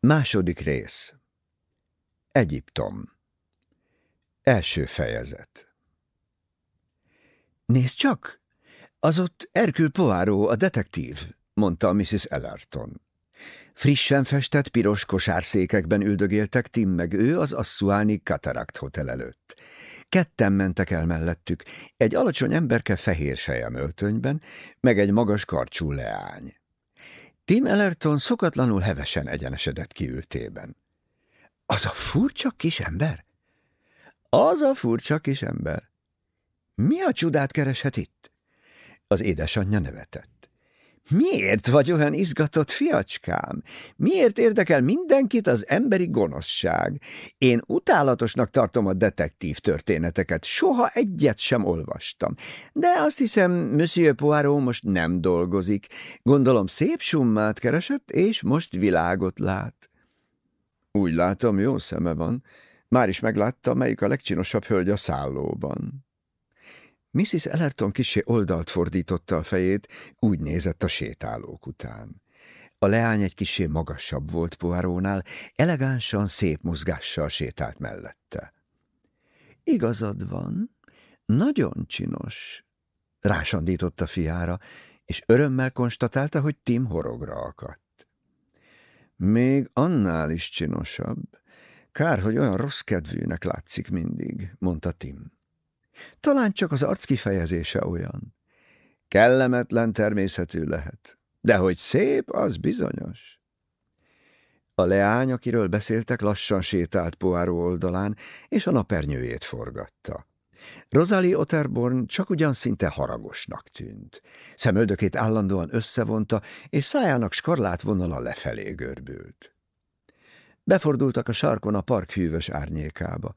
Második rész Egyiptom Első fejezet Nézd csak! Az ott Erkül Poáró, a detektív, mondta Mrs. Ellerton. Frissen festett piros kosárszékekben üldögéltek Tim meg ő az Assuáni Cataract Hotel előtt. Ketten mentek el mellettük, egy alacsony emberke fehér sejemöltönyben, meg egy magas karcsú leány. Tim Ellerton szokatlanul hevesen egyenesedett ki ültében. Az a furcsa kis ember? Az a furcsa kis ember. Mi a csodát kereshet itt? Az édesanyja nevetett. Miért vagy olyan izgatott, fiacskám? Miért érdekel mindenkit az emberi gonoszság? Én utálatosnak tartom a detektív történeteket, soha egyet sem olvastam. De azt hiszem, Monsieur Poirot most nem dolgozik. Gondolom szép summát keresett, és most világot lát. Úgy látom, jó szeme van. Már is meglátta, melyik a legcsinosabb hölgy a szállóban. Mrs. Ellerton kisé oldalt fordította a fejét, úgy nézett a sétálók után. A leány egy kisé magasabb volt Poirónál, elegánsan, szép mozgással sétált mellette. Igazad van, nagyon csinos, rásandított a fiára, és örömmel konstatálta, hogy Tim horogra akadt. Még annál is csinosabb. Kár, hogy olyan rossz kedvűnek látszik mindig, mondta Tim. Talán csak az arc kifejezése olyan. Kellemetlen természetű lehet, de hogy szép, az bizonyos. A leány, akiről beszéltek, lassan sétált Poáró oldalán, és a napernyőjét forgatta. Rosalie Otterborn csak ugyan szinte haragosnak tűnt. Szemöldökét állandóan összevonta, és szájának skarlát vonala lefelé görbült. Befordultak a sarkon a park hűvös árnyékába.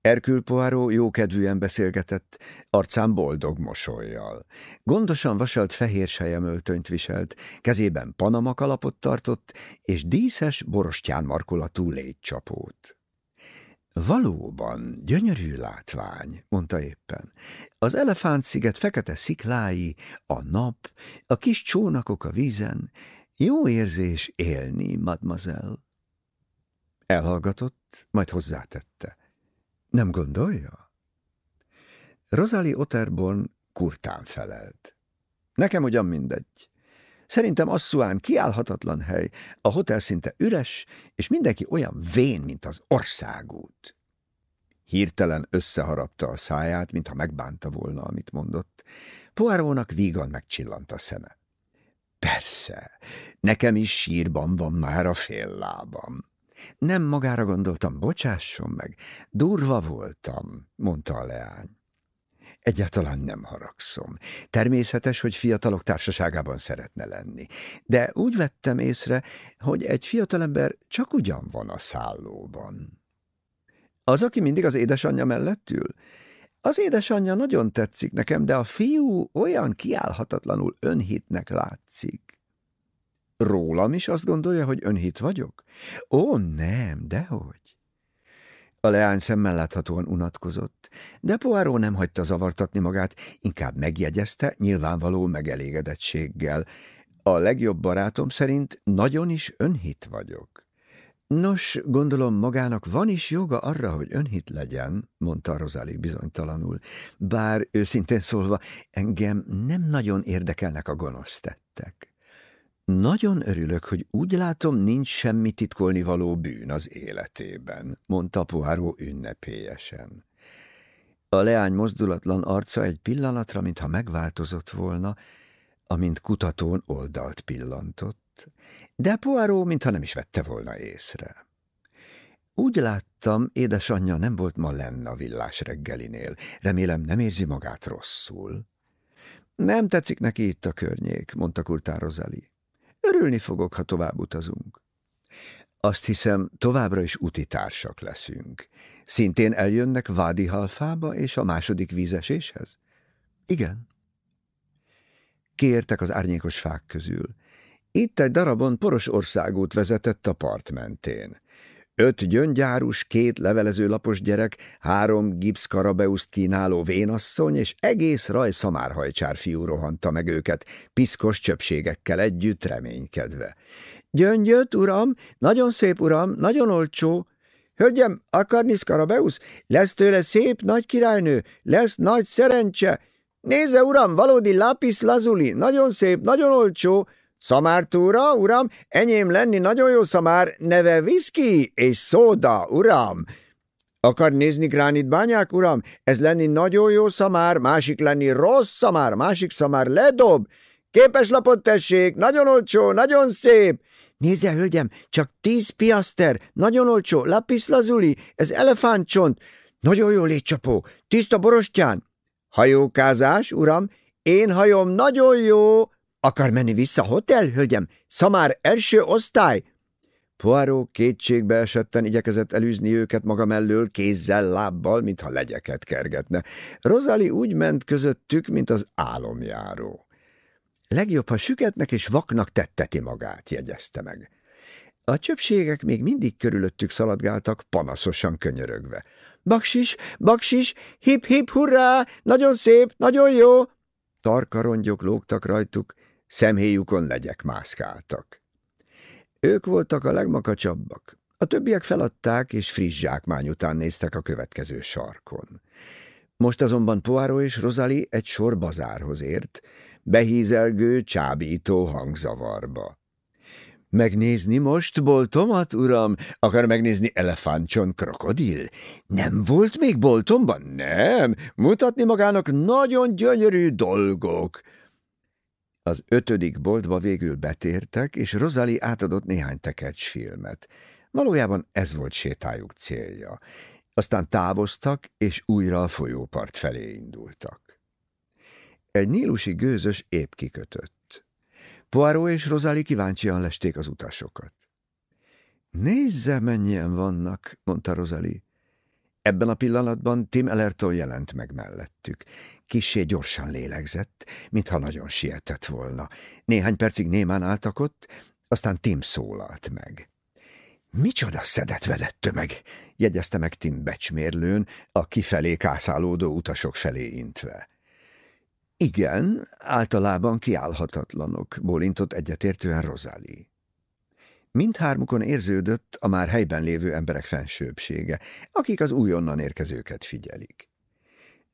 Erkül Poirot jókedvűen beszélgetett, arcán boldog mosolyjal. Gondosan vasalt fehér sejemöltönyt viselt, kezében panama kalapot tartott, és díszes, borostyán markolatú légycsapót. Valóban gyönyörű látvány, mondta éppen. Az elefántsziget fekete sziklái, a nap, a kis csónakok a vízen, jó érzés élni, mademoiselle. Elhallgatott, majd hozzátette. Nem gondolja? Rosalie Otterborn kurtán felelt. Nekem ugyan mindegy. Szerintem Asszuán kiállhatatlan hely, a hotel szinte üres, és mindenki olyan vén, mint az országút. Hirtelen összeharapta a száját, mintha megbánta volna, amit mondott. Poirónak vígan megcsillant a szeme. Persze, nekem is sírban van már a fél lábam. Nem magára gondoltam, bocsásson meg. Durva voltam, mondta a leány. Egyáltalán nem haragszom. Természetes, hogy fiatalok társaságában szeretne lenni. De úgy vettem észre, hogy egy fiatalember csak ugyan van a szállóban. Az, aki mindig az édesanyja mellett ül? Az édesanyja nagyon tetszik nekem, de a fiú olyan kiállhatatlanul önhitnek látszik. Rólam is azt gondolja, hogy önhit vagyok? Ó, nem, dehogy. A leány szemmel láthatóan unatkozott, de Poirot nem hagyta zavartatni magát, inkább megjegyezte nyilvánvaló megelégedettséggel. A legjobb barátom szerint nagyon is önhit vagyok. Nos, gondolom magának van is joga arra, hogy önhit legyen, mondta Rosalie bizonytalanul, bár őszintén szólva engem nem nagyon érdekelnek a gonosz tettek. Nagyon örülök, hogy úgy látom, nincs semmi titkolni való bűn az életében, mondta Poirot ünnepélyesen. A leány mozdulatlan arca egy pillanatra, mintha megváltozott volna, amint kutatón oldalt pillantott, de Poirot mintha nem is vette volna észre. Úgy láttam, édesanyja nem volt ma lenne a villás reggelinél. Remélem nem érzi magát rosszul. Nem tetszik neki itt a környék, mondta Kurtán Rozali. Örülni fogok, ha tovább utazunk. Azt hiszem, továbbra is társak leszünk. Szintén eljönnek Vádi Halfába és a második vízeséshez? Igen. Kértek az árnyékos fák közül. Itt egy darabon poros országút vezetett a part mentén. Öt gyöngyárus, két levelező lapos gyerek, három gipszkarabeuszt kínáló vénasszony és egész raj szamárhajcsár fiú rohanta meg őket, piszkos csöpségekkel együtt reménykedve. Gyöngyöt, uram, nagyon szép, uram, nagyon olcsó. Hölgyem, akarni Skarabeusz? Lesz tőle szép nagy királynő, lesz nagy szerencse. Nézze, uram, valódi lapis lazuli, nagyon szép, nagyon olcsó. Szamártúra, uram, enyém lenni nagyon jó szamár, neve viszki és szóda, uram. Akar nézni gránitbányák, uram? Ez lenni nagyon jó szamár, másik lenni rossz szamár, másik szamár ledob. Képes lapot tessék, nagyon olcsó, nagyon szép. Nézze, hölgyem, csak tíz piaszter, nagyon olcsó, lapis lazuli, ez elefántcsont. Nagyon jó létcsapó, tiszta borostyán. Hajókázás, uram, én hajom nagyon jó. Akar menni vissza hotel, hölgyem? Szamár első osztály? Poirot kétségbe esetten igyekezett elűzni őket maga mellől kézzel, lábbal, mintha legyeket kergetne. Rozali úgy ment közöttük, mint az álomjáró. Legjobb, ha süketnek és vaknak tetteti magát, jegyezte meg. A csöpségek még mindig körülöttük szaladgáltak, panaszosan könyörögve. Baksis, baksis, hip-hip, hurrá, nagyon szép, nagyon jó! Tarka rongyok lógtak rajtuk, szemhéjukon legyek mászkáltak. Ők voltak a legmakacsabbak. A többiek feladták, és friss zsákmány után néztek a következő sarkon. Most azonban Poirot és Rosalie egy sor bazárhoz ért, behízelgő, csábító hangzavarba. Megnézni most boltomat, uram? Akar megnézni elefántcson krokodil? Nem volt még boltomban? Nem. Mutatni magának nagyon gyönyörű dolgok. Az ötödik boltba végül betértek, és Rozali átadott néhány tekercsfilmet. Valójában ez volt sétájuk célja. Aztán távoztak, és újra a folyópart felé indultak. Egy nílusi gőzös épp kikötött. Poirot és Rozali kíváncsian lesték az utasokat. Nézze, mennyien vannak, mondta Rozali. Ebben a pillanatban Tim Ellerton jelent meg mellettük. Kissé gyorsan lélegzett, mintha nagyon sietett volna. Néhány percig némán álltak ott, aztán Tim szólalt meg. Micsoda szedett vedett tömeg, jegyezte meg Tim becsmérlőn, a kifelé kászálódó utasok felé intve. Igen, általában kiállhatatlanok, bólintott egyetértően Rozali. Mindhármukon érződött a már helyben lévő emberek fensőbsége, akik az újonnan érkezőket figyelik.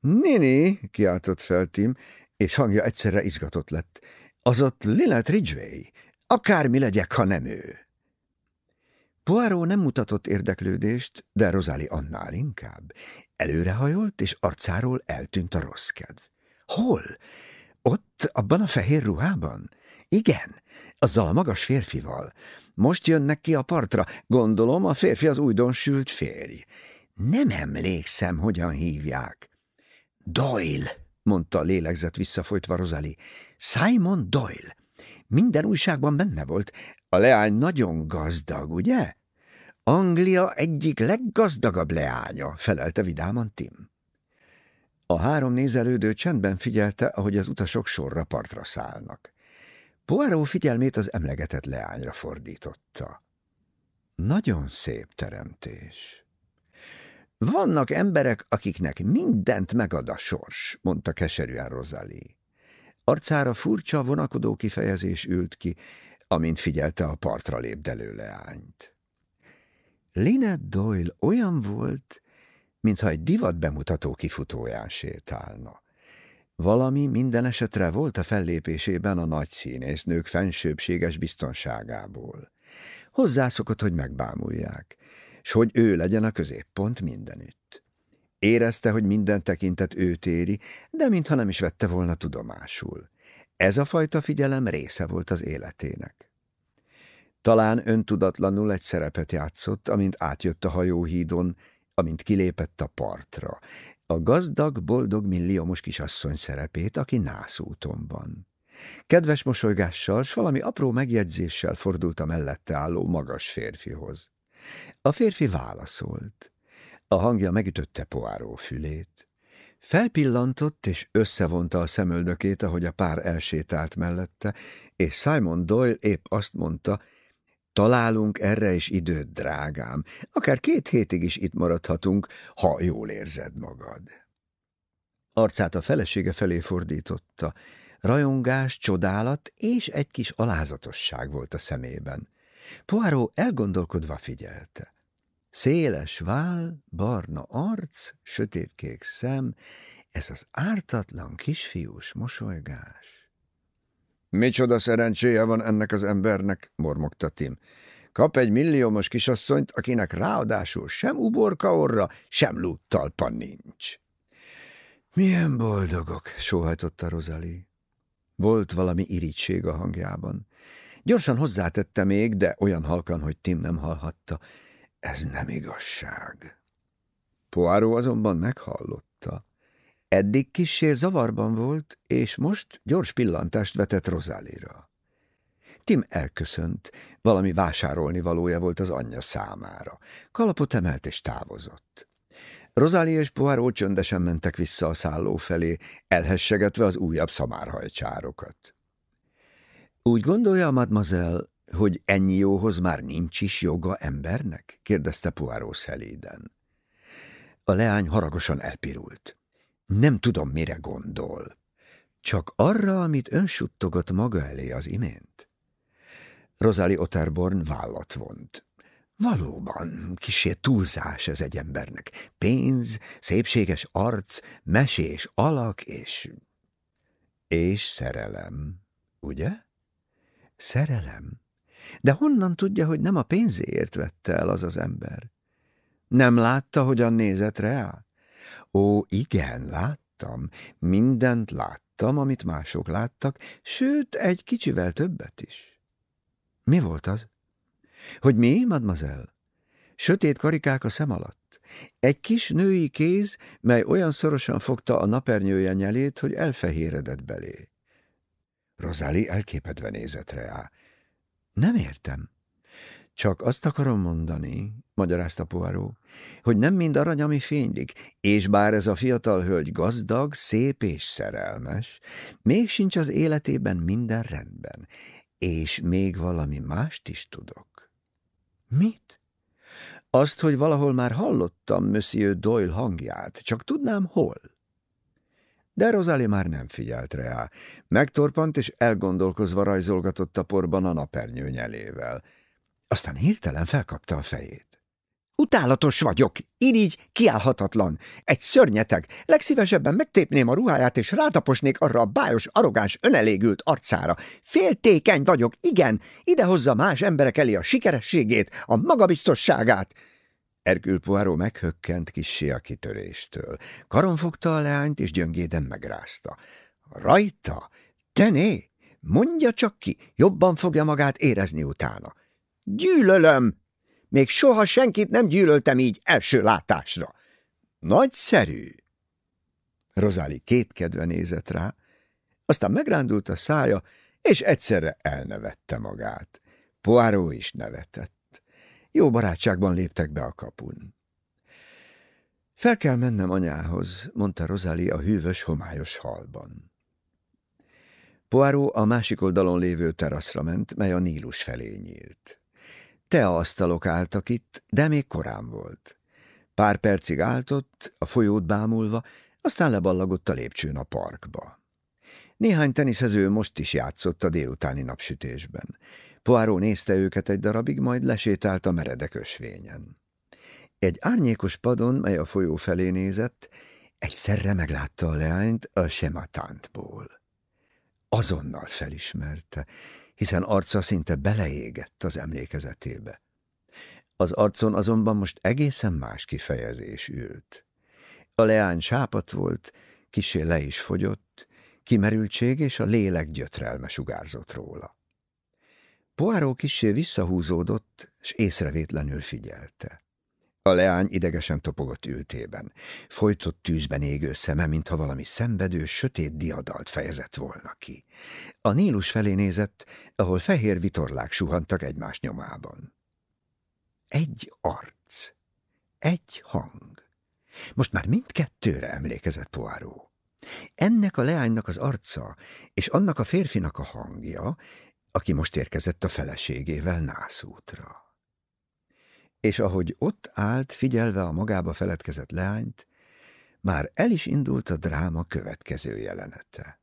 Nini, kiáltott fel Tim, és hangja egyszerre izgatott lett. Az ott Lillet Ridgway. Akármi legyek, ha nem ő. Poirot nem mutatott érdeklődést, de Rosáli annál inkább. Előrehajolt, és arcáról eltűnt a rossz kedv. Hol? Ott, abban a fehér ruhában? Igen, azzal a magas férfival. Most jönnek ki a partra. Gondolom, a férfi az újdonsült férj. Nem emlékszem, hogyan hívják. Doyle, mondta a lélegzet visszafolytva Rozali. Simon Doyle. Minden újságban benne volt. A leány nagyon gazdag, ugye? Anglia egyik leggazdagabb leánya, felelte vidáman Tim. A három nézelődő csendben figyelte, ahogy az utasok sorra partra szállnak. Poirot figyelmét az emlegetett leányra fordította. Nagyon szép teremtés. Vannak emberek, akiknek mindent megad a sors, mondta keserűen Rozali. Arcára furcsa, vonakodó kifejezés ült ki, amint figyelte a partra lépdelő leányt. Lynette Doyle olyan volt, mintha egy divat bemutató kifutóján sétálna. Valami minden esetre volt a fellépésében a nagy színésznők fensőbséges biztonságából. Hozzászokott, hogy megbámulják, s hogy ő legyen a középpont mindenütt. Érezte, hogy minden tekintet őt éri, de mintha nem is vette volna tudomásul. Ez a fajta figyelem része volt az életének. Talán öntudatlanul egy szerepet játszott, amint átjött a hajóhídon, amint kilépett a partra, a gazdag, boldog milliómos kisasszony szerepét, aki nászúton van. Kedves mosolygással, s valami apró megjegyzéssel fordult a mellette álló magas férfihoz. A férfi válaszolt. A hangja megütötte poáró fülét. Felpillantott és összevonta a szemöldökét, ahogy a pár elsétált mellette, és Simon Doyle épp azt mondta, találunk erre is időt, drágám, akár két hétig is itt maradhatunk, ha jól érzed magad. Arcát a felesége felé fordította. Rajongás, csodálat és egy kis alázatosság volt a szemében. Poirot elgondolkodva figyelte. Széles váll, barna arc, sötétkék szem, ez az ártatlan kisfiús mosolygás. Micsoda szerencséje van ennek az embernek, mormogta Tim. Kap egy milliómos kisasszonyt, akinek ráadásul sem uborka orra, sem lúttalpa nincs. Milyen boldogok, sóhajtotta Rozali. Volt valami irítség a hangjában. Gyorsan hozzátette még, de olyan halkan, hogy Tim nem hallhatta. Ez nem igazság. Poáró azonban meghallotta. Eddig kissé zavarban volt, és most gyors pillantást vetett Rozálira. Tim elköszönt, valami vásárolni valója volt az anyja számára. Kalapot emelt és távozott. Rozali és Poirot csöndesen mentek vissza a szálló felé, elhessegetve az újabb szamárhajcsárokat. Úgy gondolja, mademoiselle, hogy ennyi jóhoz már nincs is joga embernek? kérdezte Poirot szelíden. A leány haragosan elpirult. Nem tudom, mire gondol. Csak arra, amit ön suttogott maga elé az imént. Rosalie Otterborn vállat vont. Valóban, kisé túlzás ez egy embernek. Pénz, szépséges arc, mesés alak és... És szerelem, ugye? Szerelem? De honnan tudja, hogy nem a pénzéért vette el az az ember? Nem látta, hogyan nézett rá? Ó, igen, láttam. Mindent láttam, amit mások láttak, sőt, egy kicsivel többet is. Mi volt az? Hogy mi, mademoiselle? Sötét karikák a szem alatt. Egy kis női kéz, mely olyan szorosan fogta a napernyője nyelét, hogy elfehéredett belé. Rozali elképedve nézett rá. Nem értem. Csak azt akarom mondani, magyarázta Poirot, hogy nem mind arany, ami fénylik, és bár ez a fiatal hölgy gazdag, szép és szerelmes, még sincs az életében minden rendben, és még valami mást is tudok. Mit? Azt, hogy valahol már hallottam Monsieur Doyle hangját, csak tudnám hol. De Rosalie már nem figyelt rá. Megtorpant és elgondolkozva rajzolgatott a porban a napernyő nyelével. Aztán hirtelen felkapta a fejét. Utálatos vagyok, irigy, kiállhatatlan. Egy szörnyeteg. Legszívesebben megtépném a ruháját, és rátaposnék arra a bájos, arrogáns, önelégült arcára. Féltékeny vagyok, igen, idehozza más emberek elé a sikerességét, a magabiztosságát. Erkül Poirot meghökkent kissé a kitöréstől. Karon fogta a leányt, és gyöngéden megrázta. Rajta? Tené? Mondja csak ki, jobban fogja magát érezni utána. Gyűlölöm! Még soha senkit nem gyűlöltem így első látásra. Nagyszerű! Rozáli kétkedve nézett rá, aztán megrándult a szája, és egyszerre elnevette magát. Poirot is nevetett. Jó barátságban léptek be a kapun. Fel kell mennem anyához, mondta Rozali a hűvös, homályos halban. Poirot a másik oldalon lévő teraszra ment, mely a Nílus felé nyílt. Asztalok álltak itt, de még korán volt. Pár percig álltott, a folyót bámulva, aztán leballagott a lépcsőn a parkba. Néhány teniszező most is játszott a délutáni napsütésben. Poirot nézte őket egy darabig, majd lesétált a meredek ösvényen. Egy árnyékos padon, mely a folyó felé nézett, egyszerre meglátta a leányt a sematántból. Azonnal felismerte, hiszen arca szinte beleégett az emlékezetébe. Az arcon azonban most egészen más kifejezés ült. A leány sápat volt, kisé le is fogyott, kimerültség és a lélek gyötrelme sugárzott róla. Poáró kissé visszahúzódott, és észrevétlenül figyelte. A leány idegesen topogott ültében. Folytott tűzben égő szeme, mintha valami szenvedő, sötét diadalt fejezett volna ki. A Nílus felé nézett, ahol fehér vitorlák suhantak egymás nyomában. Egy arc, egy hang. Most már mindkettőre emlékezett Poirot. Ennek a leánynak az arca, és annak a férfinak a hangja, aki most érkezett a feleségével nászútra és ahogy ott állt, figyelve a magába feledkezett leányt, már el is indult a dráma következő jelenete.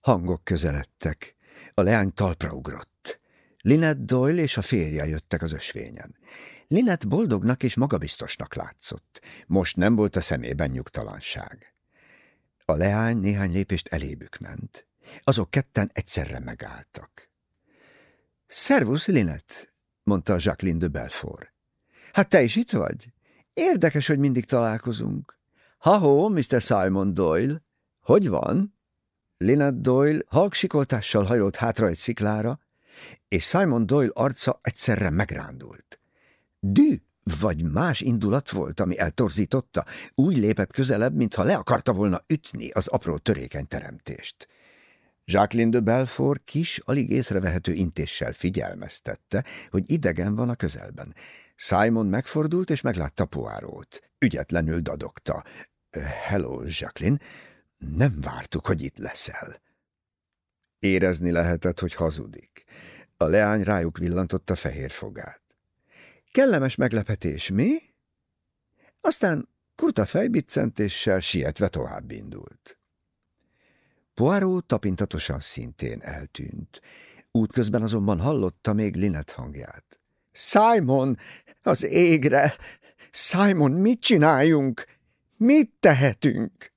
Hangok közeledtek, a leány talpra ugrott. Linette Doyle és a férje jöttek az ösvényen. Linette boldognak és magabiztosnak látszott. Most nem volt a szemében nyugtalanság. A leány néhány lépést elébük ment. Azok ketten egyszerre megálltak. Szervusz, Linet, mondta Jacqueline de Belfort. Hát te is itt vagy? Érdekes, hogy mindig találkozunk. Ha-ho, Mr. Simon Doyle. Hogy van? Linet Doyle halksikoltással hajolt hátra egy sziklára, és Simon Doyle arca egyszerre megrándult. Dű vagy más indulat volt, ami eltorzította, úgy lépett közelebb, mintha le akarta volna ütni az apró törékeny teremtést. Jacqueline de Belfort kis, alig észrevehető intéssel figyelmeztette, hogy idegen van a közelben. Simon megfordult és meglátta Poárót. Ügyetlenül dadogta. Hello, Jacqueline, nem vártuk, hogy itt leszel. Érezni lehetett, hogy hazudik. A leány rájuk villantotta fehér fogát. Kellemes meglepetés, mi? Aztán kurta fejbiccentéssel sietve tovább indult. Poirot tapintatosan szintén eltűnt. Útközben azonban hallotta még Linet hangját. Simon, az égre! Simon, mit csináljunk? Mit tehetünk?